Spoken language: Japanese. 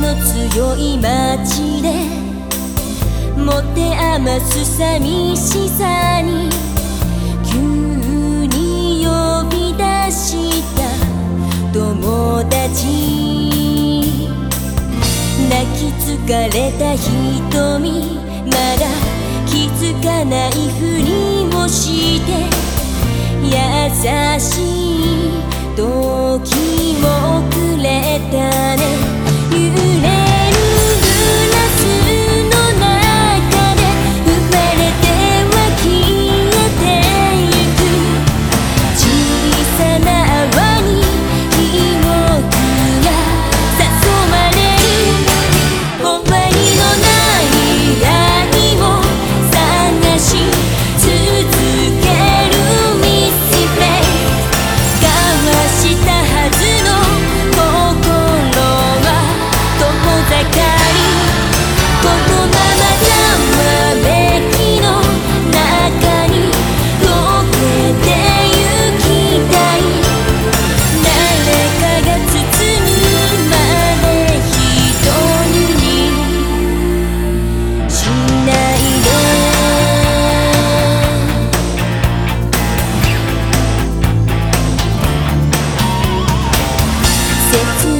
広い街で持て余す寂しさに急に呼び出した友達。泣き疲れた瞳まだ気づかないふりをして優しい Through